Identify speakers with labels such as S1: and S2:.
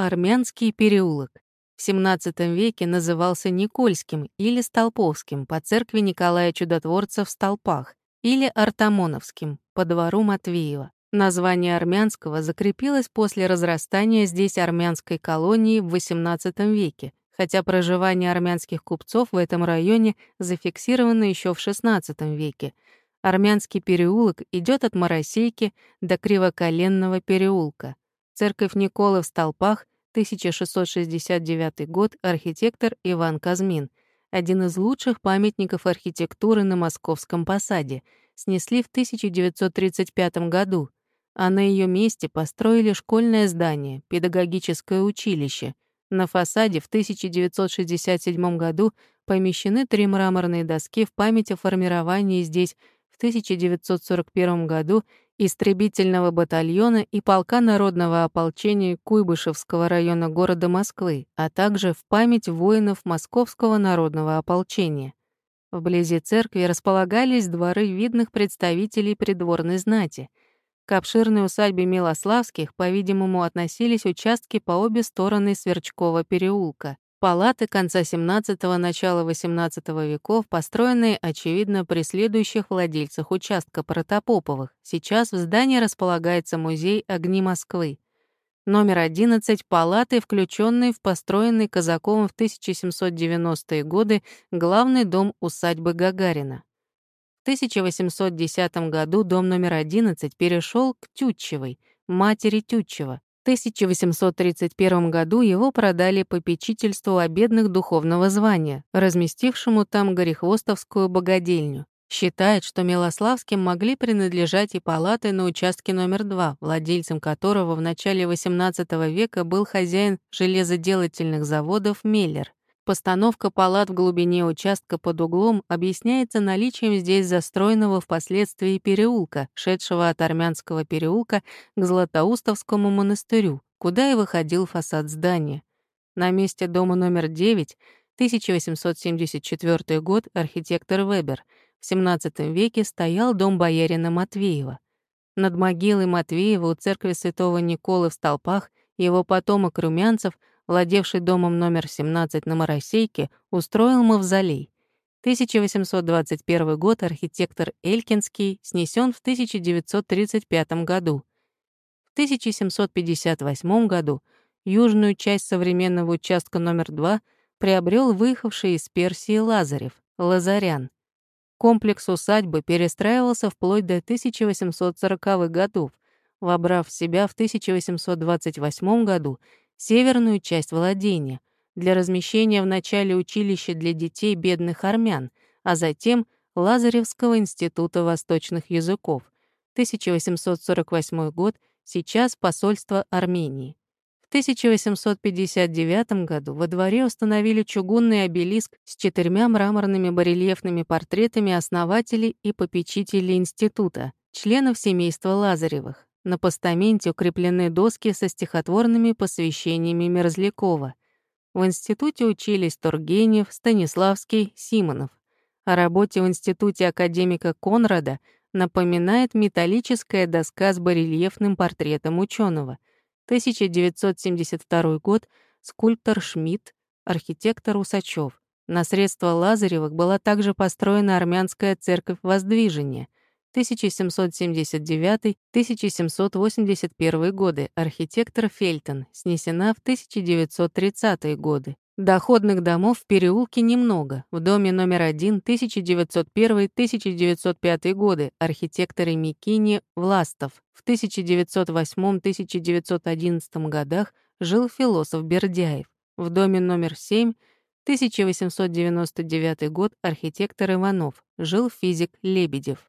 S1: Армянский переулок. В XVII веке назывался Никольским или Столповским по церкви Николая Чудотворца в Столпах или Артамоновским по двору Матвеева. Название армянского закрепилось после разрастания здесь армянской колонии в XVIII веке, хотя проживание армянских купцов в этом районе зафиксировано еще в XVI веке. Армянский переулок идет от Моросейки до Кривоколенного переулка. Церковь Николы в Столпах, 1669 год, архитектор Иван Казмин. Один из лучших памятников архитектуры на Московском посаде. Снесли в 1935 году, а на ее месте построили школьное здание, педагогическое училище. На фасаде в 1967 году помещены три мраморные доски в память о формировании здесь в 1941 году истребительного батальона и полка народного ополчения Куйбышевского района города Москвы, а также в память воинов Московского народного ополчения. Вблизи церкви располагались дворы видных представителей придворной знати. К обширной усадьбе Милославских, по-видимому, относились участки по обе стороны Сверчкова переулка. Палаты конца XVII – начала XVIII веков, построенные, очевидно, при следующих владельцах участка Протопоповых. Сейчас в здании располагается музей «Огни Москвы». Номер 11 – палаты, включенные в построенный Казаковым в 1790-е годы главный дом усадьбы Гагарина. В 1810 году дом номер 11 перешел к Тютчевой, матери Тютчева. 1831 году его продали попечительству о бедных духовного звания, разместившему там Горехвостовскую богадельню. Считает, что Милославским могли принадлежать и палаты на участке номер 2, владельцем которого в начале XVIII века был хозяин железоделательных заводов Меллер. Постановка палат в глубине участка под углом объясняется наличием здесь застроенного впоследствии переулка, шедшего от Армянского переулка к Златоустовскому монастырю, куда и выходил фасад здания. На месте дома номер 9, 1874 год, архитектор Вебер, в XVII веке стоял дом боярина Матвеева. Над могилой Матвеева у церкви святого Николы в Столпах его потомок Румянцев владевший домом номер 17 на Моросейке, устроил мавзолей. 1821 год архитектор Элькинский снесен в 1935 году. В 1758 году южную часть современного участка номер 2 приобрел выехавший из Персии Лазарев, Лазарян. Комплекс усадьбы перестраивался вплоть до 1840-х годов, вобрав в себя в 1828 году северную часть владения для размещения в начале училища для детей бедных армян, а затем Лазаревского института восточных языков, 1848 год, сейчас посольство Армении. В 1859 году во дворе установили чугунный обелиск с четырьмя мраморными барельефными портретами основателей и попечителей института, членов семейства Лазаревых. На постаменте укреплены доски со стихотворными посвящениями Мерзлякова. В институте учились Тургенев, Станиславский, Симонов. О работе в институте академика Конрада напоминает металлическая доска с барельефным портретом ученого. 1972 год, скульптор Шмидт, архитектор Усачев. На средства Лазаревых была также построена армянская церковь Воздвижения — 1779-1781 годы, архитектор Фельтон, снесена в 1930-е годы. Доходных домов в переулке немного. В доме номер 1 1901-1905 годы архитекторы Микини Властов. В 1908-1911 годах жил философ Бердяев. В доме номер 7 1899 год архитектор Иванов. Жил физик Лебедев.